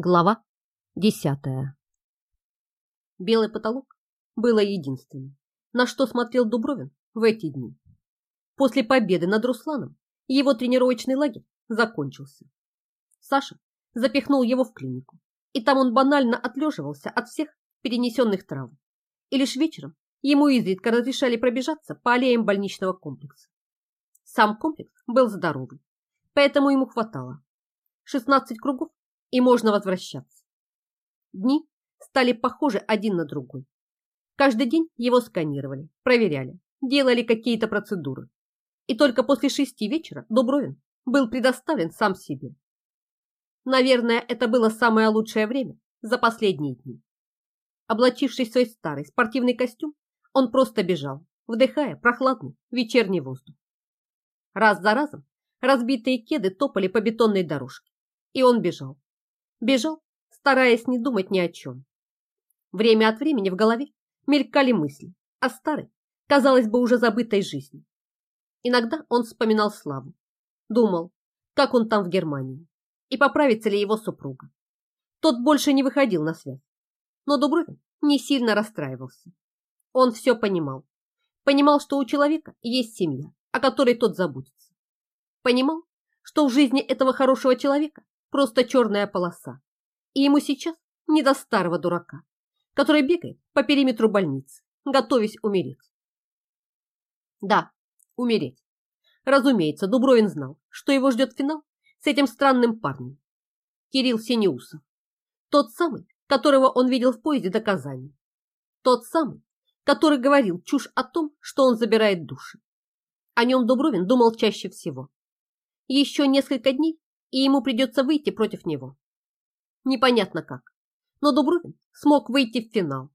Глава десятая. Белый потолок было единственным, на что смотрел Дубровин в эти дни. После победы над Русланом его тренировочный лагерь закончился. Саша запихнул его в клинику, и там он банально отлеживался от всех перенесенных травм. И лишь вечером ему изредка разрешали пробежаться по аллеям больничного комплекса. Сам комплекс был здоровый, поэтому ему хватало. 16 кругов и можно возвращаться. Дни стали похожи один на другой. Каждый день его сканировали, проверяли, делали какие-то процедуры. И только после шести вечера Дубровин был предоставлен сам себе. Наверное, это было самое лучшее время за последние дни. Облачившись в свой старый спортивный костюм, он просто бежал, вдыхая прохладный вечерний воздух. Раз за разом разбитые кеды топали по бетонной дорожке, и он бежал, Бежал, стараясь не думать ни о чем. Время от времени в голове мелькали мысли о старой, казалось бы, уже забытой жизни. Иногда он вспоминал Славу, думал, как он там в Германии, и поправится ли его супруга. Тот больше не выходил на связь, но Дубровин не сильно расстраивался. Он все понимал. Понимал, что у человека есть семья, о которой тот заботится. Понимал, что в жизни этого хорошего человека просто черная полоса. И ему сейчас не до старого дурака, который бегает по периметру больницы, готовясь умереть. Да, умереть. Разумеется, Дубровин знал, что его ждет финал с этим странным парнем. Кирилл Синеусов. Тот самый, которого он видел в поезде до Казани. Тот самый, который говорил чушь о том, что он забирает души. О нем Дубровин думал чаще всего. Еще несколько дней, и ему придется выйти против него. Непонятно как, но Дубровин смог выйти в финал.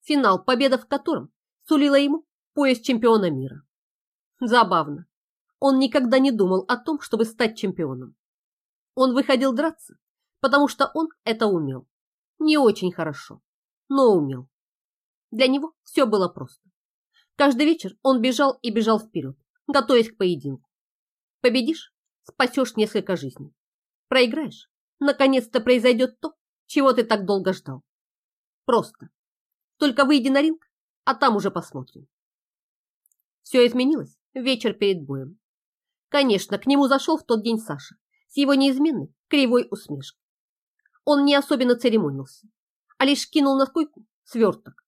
Финал, победа в котором сулила ему пояс чемпиона мира. Забавно. Он никогда не думал о том, чтобы стать чемпионом. Он выходил драться, потому что он это умел. Не очень хорошо, но умел. Для него все было просто. Каждый вечер он бежал и бежал вперед, готовясь к поединку. Победишь спасешь несколько жизней. Проиграешь, наконец-то произойдет то, чего ты так долго ждал. Просто. Только выйди на ринг, а там уже посмотрим. Все изменилось вечер перед боем. Конечно, к нему зашел в тот день Саша с его неизменной кривой усмешкой. Он не особенно церемонился, а лишь кинул на койку сверток.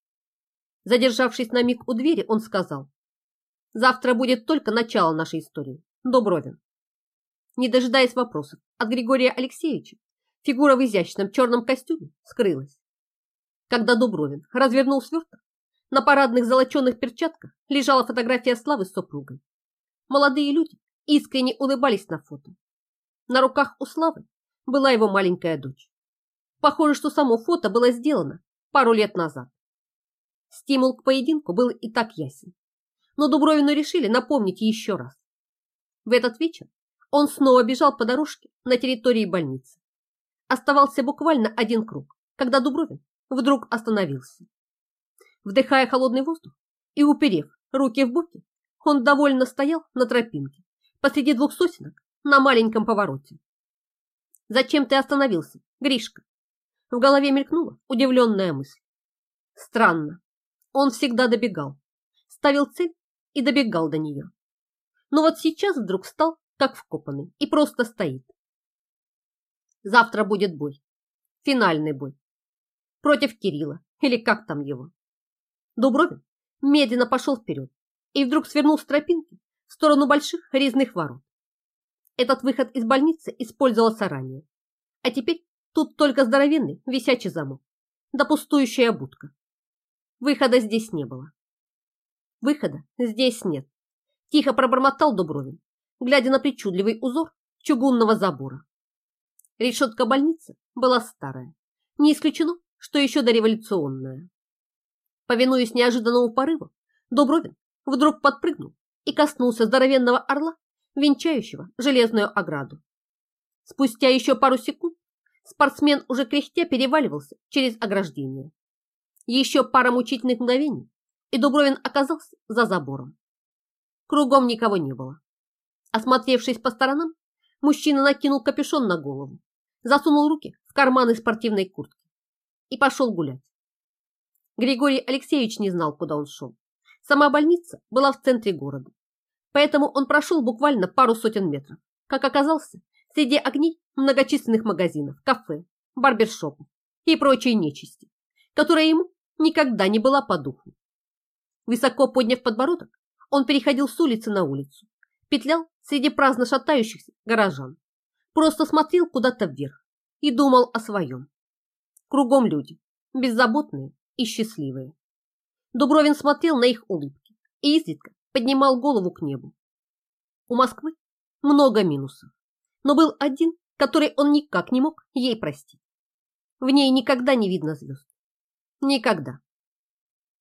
Задержавшись на миг у двери, он сказал, «Завтра будет только начало нашей истории, Дубровин. Не дожидаясь вопросов от Григория Алексеевича, фигура в изящном черном костюме скрылась. Когда Дубровин развернул сверток, на парадных золоченых перчатках лежала фотография Славы с супругой. Молодые люди искренне улыбались на фото. На руках у Славы была его маленькая дочь. Похоже, что само фото было сделано пару лет назад. Стимул к поединку был и так ясен. Но Дубровину решили напомнить еще раз. В этот вечер он снова бежал по дорожке на территории больницы. Оставался буквально один круг, когда Дубровин вдруг остановился. Вдыхая холодный воздух и уперев руки в боки, он довольно стоял на тропинке посреди двух сосенок на маленьком повороте. «Зачем ты остановился, Гришка?» В голове мелькнула удивленная мысль. Странно, он всегда добегал, ставил цель и добегал до нее. Но вот сейчас вдруг стал как вкопанный, и просто стоит. Завтра будет бой. Финальный бой. Против Кирилла, или как там его. Дубровин медленно пошел вперед и вдруг свернул с тропинки в сторону больших резных ворот. Этот выход из больницы использовался ранее. А теперь тут только здоровенный висячий замок, да пустующая будка. Выхода здесь не было. Выхода здесь нет. Тихо пробормотал Дубровин глядя на причудливый узор чугунного забора. Решетка больницы была старая, не исключено, что еще дореволюционная. Повинуясь неожиданному порыву, Дубровин вдруг подпрыгнул и коснулся здоровенного орла, венчающего железную ограду. Спустя еще пару секунд спортсмен уже кряхтя переваливался через ограждение. Еще пара мучительных мгновений, и Дубровин оказался за забором. Кругом никого не было. Осмотревшись по сторонам, мужчина накинул капюшон на голову, засунул руки в карманы спортивной куртки и пошел гулять. Григорий Алексеевич не знал, куда он шел. Сама больница была в центре города, поэтому он прошел буквально пару сотен метров, как оказался среди огней многочисленных магазинов, кафе, барбершопов и прочей нечисти, которая ему никогда не была по духу. Высоко подняв подбородок, он переходил с улицы на улицу, петлял среди праздно шатающихся горожан, просто смотрел куда-то вверх и думал о своем. Кругом люди, беззаботные и счастливые. Дубровин смотрел на их улыбки и изредка поднимал голову к небу. У Москвы много минусов, но был один, который он никак не мог ей простить. В ней никогда не видно звезд. Никогда.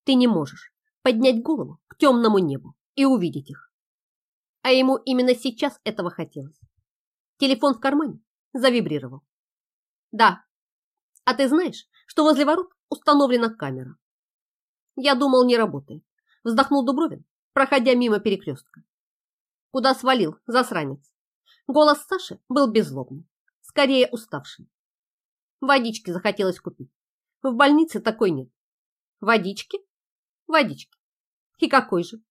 Ты не можешь поднять голову к темному небу и увидеть их. А ему именно сейчас этого хотелось. Телефон в кармане завибрировал. Да. А ты знаешь, что возле ворот установлена камера? Я думал, не работает. Вздохнул Дубровин, проходя мимо перекрестка. Куда свалил, засранец? Голос Саши был беззлобный, скорее уставший. Водички захотелось купить. В больнице такой нет. Водички? Водички. И какой же?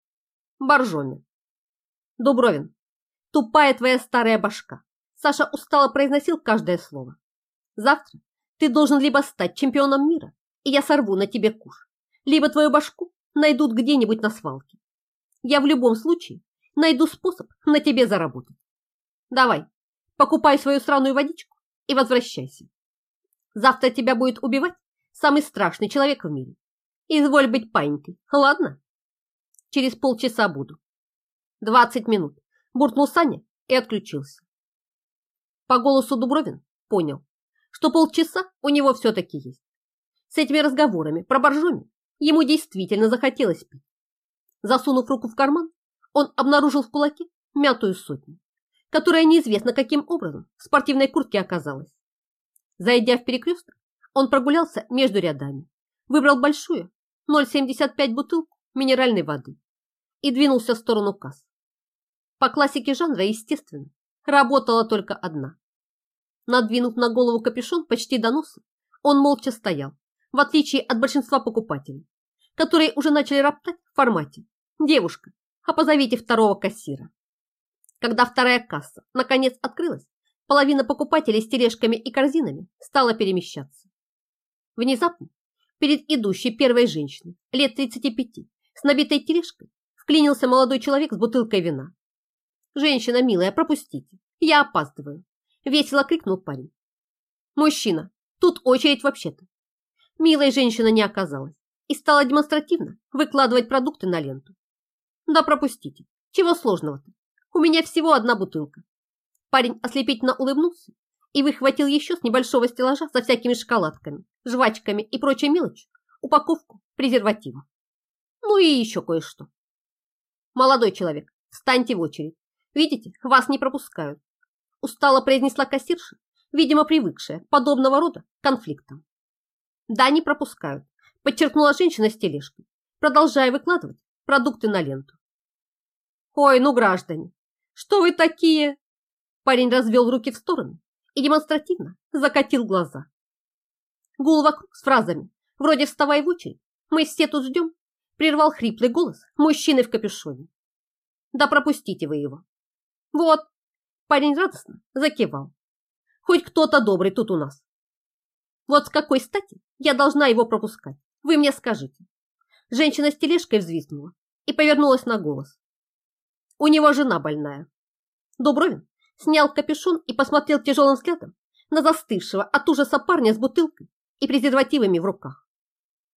Боржоми. Дубровин, тупая твоя старая башка. Саша устало произносил каждое слово. Завтра ты должен либо стать чемпионом мира, и я сорву на тебе куш, либо твою башку найдут где-нибудь на свалке. Я в любом случае найду способ на тебе заработать. Давай, покупай свою сраную водичку и возвращайся. Завтра тебя будет убивать самый страшный человек в мире. Изволь быть паинькой, ладно? Через полчаса буду. Двадцать минут, буркнул Саня и отключился. По голосу Дубровин понял, что полчаса у него все-таки есть. С этими разговорами про боржоми ему действительно захотелось пить. Засунув руку в карман, он обнаружил в кулаке мятую сотню, которая неизвестно каким образом в спортивной куртке оказалась. Зайдя в перекресток, он прогулялся между рядами, выбрал большую 0,75 бутылку минеральной воды и двинулся в сторону касс. По классике жанра, естественно, работала только одна. Надвинув на голову капюшон почти до носа, он молча стоял, в отличие от большинства покупателей, которые уже начали роптать в формате «Девушка, а позовите второго кассира». Когда вторая касса наконец открылась, половина покупателей с тележками и корзинами стала перемещаться. Внезапно перед идущей первой женщиной лет 35 с набитой тележкой вклинился молодой человек с бутылкой вина. «Женщина милая, пропустите, я опаздываю», – весело крикнул парень. «Мужчина, тут очередь вообще-то». Милой женщина не оказалась и стала демонстративно выкладывать продукты на ленту. «Да пропустите, чего сложного-то? У меня всего одна бутылка». Парень ослепительно улыбнулся и выхватил еще с небольшого стеллажа со всякими шоколадками, жвачками и прочей мелочью упаковку презерватива. Ну и еще кое-что. Молодой человек, встаньте в очередь. Видите, вас не пропускают. Устало произнесла кассирша, видимо, привыкшая к подобного рода конфликтам. Да, не пропускают, подчеркнула женщина с тележкой, продолжая выкладывать продукты на ленту. Ой, ну, граждане, что вы такие? Парень развел руки в стороны и демонстративно закатил глаза. Гул вокруг с фразами вроде «вставай в очередь», «мы все тут ждем», прервал хриплый голос мужчины в капюшоне. «Да пропустите вы его». «Вот», парень радостно закивал. «Хоть кто-то добрый тут у нас». «Вот с какой стати я должна его пропускать? Вы мне скажите». Женщина с тележкой взвизгнула и повернулась на голос. «У него жена больная». Дубровин снял капюшон и посмотрел тяжелым взглядом на застывшего от ужаса парня с бутылкой и презервативами в руках.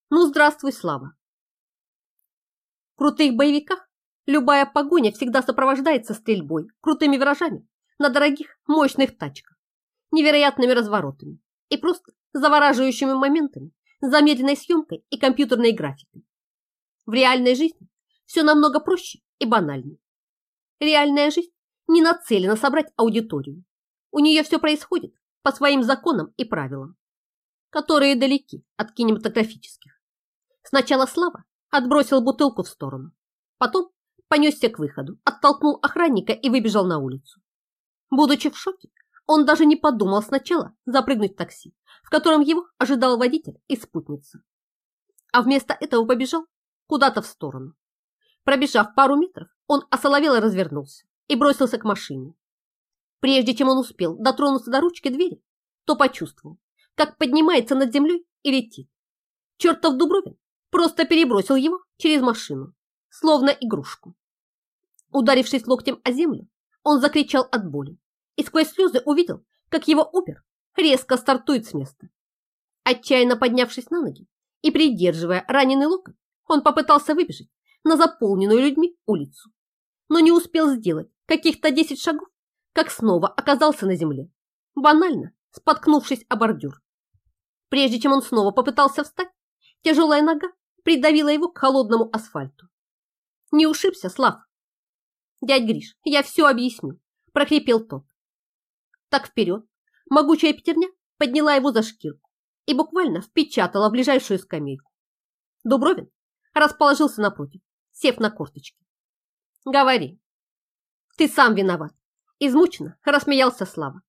Ну, здравствуй, Слава. В крутых боевиках любая погоня всегда сопровождается стрельбой, крутыми виражами на дорогих, мощных тачках, невероятными разворотами и просто завораживающими моментами, замедленной съемкой и компьютерной графикой. В реальной жизни все намного проще и банальнее. Реальная жизнь не нацелена собрать аудиторию. У нее все происходит по своим законам и правилам, которые далеки от кинематографических. Сначала Слава отбросил бутылку в сторону, потом понесся к выходу, оттолкнул охранника и выбежал на улицу. Будучи в шоке, Он даже не подумал сначала запрыгнуть в такси, в котором его ожидал водитель и спутница. А вместо этого побежал куда-то в сторону. Пробежав пару метров, он осоловело развернулся и бросился к машине. Прежде чем он успел дотронуться до ручки двери, то почувствовал, как поднимается над землей и летит. Чертов Дубровин просто перебросил его через машину, словно игрушку. Ударившись локтем о землю, он закричал от боли и сквозь слезы увидел, как его Убер резко стартует с места. Отчаянно поднявшись на ноги и придерживая раненый локоть, он попытался выбежать на заполненную людьми улицу, но не успел сделать каких-то 10 шагов, как снова оказался на земле, банально споткнувшись о бордюр. Прежде чем он снова попытался встать, тяжелая нога придавила его к холодному асфальту. Не ушибся, Слав? Дядь Гриш, я все объясню, прохрипел тот. Так вперед, могучая пятерня подняла его за шкирку и буквально впечатала в ближайшую скамейку. Дубровин расположился напротив, сев на корточки. Говори. Ты сам виноват. Измученно рассмеялся Слава.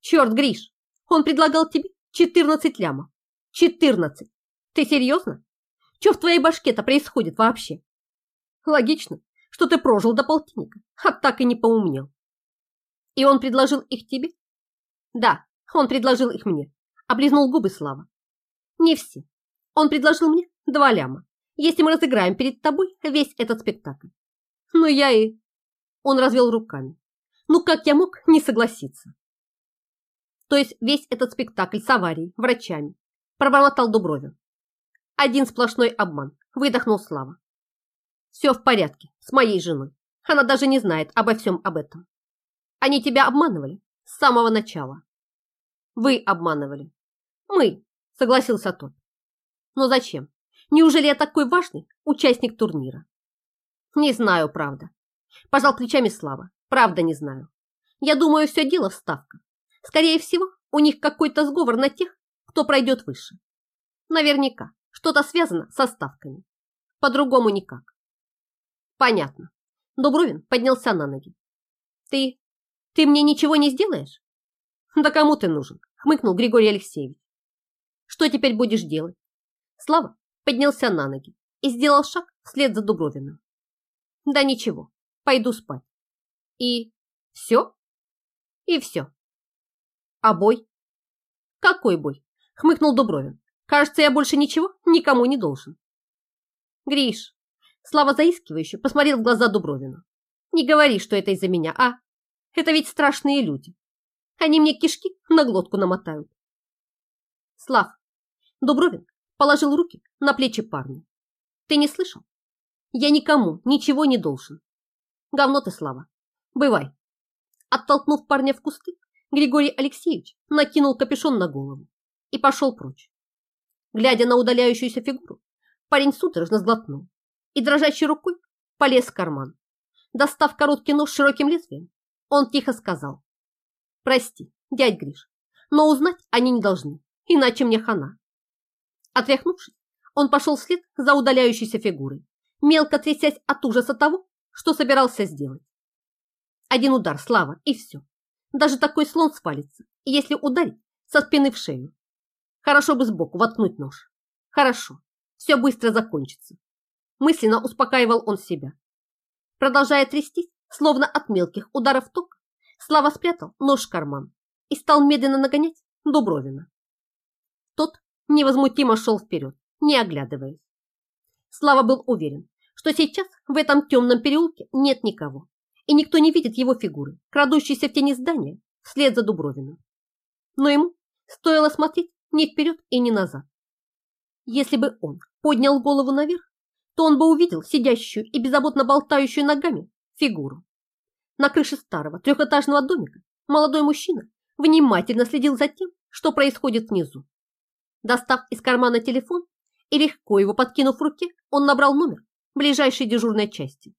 Черт, Гриш, он предлагал тебе 14 лямов. 14. Ты серьезно? Что в твоей башке-то происходит вообще? Логично, что ты прожил до полтинника, а так и не поумнел. И он предложил их тебе? Да, он предложил их мне. Облизнул губы Слава. Не все. Он предложил мне два ляма, если мы разыграем перед тобой весь этот спектакль. Ну я и... Он развел руками. Ну как я мог не согласиться? То есть весь этот спектакль с аварией, врачами, пробормотал Дубровин. Один сплошной обман, выдохнул Слава. Все в порядке с моей женой. Она даже не знает обо всем об этом. Они тебя обманывали с самого начала. Вы обманывали. Мы, согласился тот. Но зачем? Неужели я такой важный участник турнира? Не знаю, правда. Пожал плечами Слава. Правда не знаю. Я думаю, все дело в ставках. Скорее всего, у них какой-то сговор на тех, кто пройдет выше. Наверняка что-то связано со ставками. По-другому никак. Понятно. Дубровин поднялся на ноги. Ты... ты мне ничего не сделаешь? Да кому ты нужен? Хмыкнул Григорий Алексеевич. Что теперь будешь делать? Слава поднялся на ноги и сделал шаг вслед за Дубровиным. Да ничего, пойду спать. И все? И все. А бой? Какой бой? Хмыкнул Дубровин. Кажется, я больше ничего никому не должен. Гриш, Слава заискивающе посмотрел в глаза Дубровину. Не говори, что это из-за меня, а? Это ведь страшные люди. Они мне кишки на глотку намотают. Слав, Дубровин положил руки на плечи парня. Ты не слышал? Я никому ничего не должен. Говно ты, Слава. Бывай. Оттолкнув парня в кусты, Григорий Алексеевич накинул капюшон на голову и пошел прочь. Глядя на удаляющуюся фигуру, парень судорожно сглотнул и дрожащей рукой полез в карман. Достав короткий нож широким лезвием, он тихо сказал. «Прости, дядь Гриш, но узнать они не должны, иначе мне хана». Отряхнувшись, он пошел вслед за удаляющейся фигурой, мелко трясясь от ужаса того, что собирался сделать. Один удар, слава, и все. Даже такой слон свалится, если ударить со спины в шею. Хорошо бы сбоку воткнуть нож. Хорошо, все быстро закончится. Мысленно успокаивал он себя. Продолжая трястись, словно от мелких ударов тока, Слава спрятал нож в карман и стал медленно нагонять Дубровина. Тот невозмутимо шел вперед, не оглядываясь. Слава был уверен, что сейчас в этом темном переулке нет никого, и никто не видит его фигуры, крадущейся в тени здания вслед за Дубровиным. Но ему стоило смотреть не вперед и не назад. Если бы он поднял голову наверх, то он бы увидел сидящую и беззаботно болтающую ногами фигуру. На крыше старого трехэтажного домика молодой мужчина внимательно следил за тем, что происходит внизу. Достав из кармана телефон и легко его подкинув в руке, он набрал номер ближайшей дежурной части.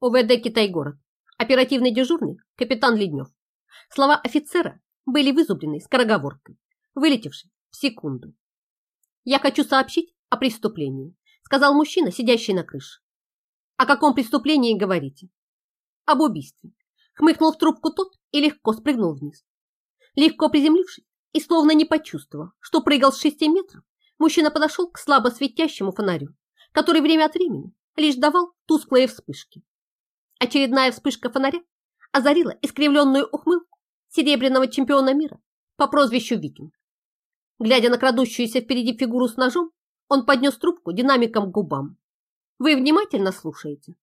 ОВД Китай-город. Оперативный дежурный капитан Леднев. Слова офицера были вызублены скороговоркой, вылетевшей в секунду. «Я хочу сообщить о преступлении сказал мужчина, сидящий на крыше. О каком преступлении говорите? Об убийстве. Хмыкнул в трубку тот и легко спрыгнул вниз, Легко приземлившись и словно не почувствовав, что прыгал с шести метров, мужчина подошел к слабо светящему фонарю, который время от времени лишь давал тусклые вспышки. Очередная вспышка фонаря озарила искривленную ухмылку серебряного чемпиона мира по прозвищу Викинг. Глядя на крадущуюся впереди фигуру с ножом, он поднес трубку динамиком к губам. «Вы внимательно слушаете?»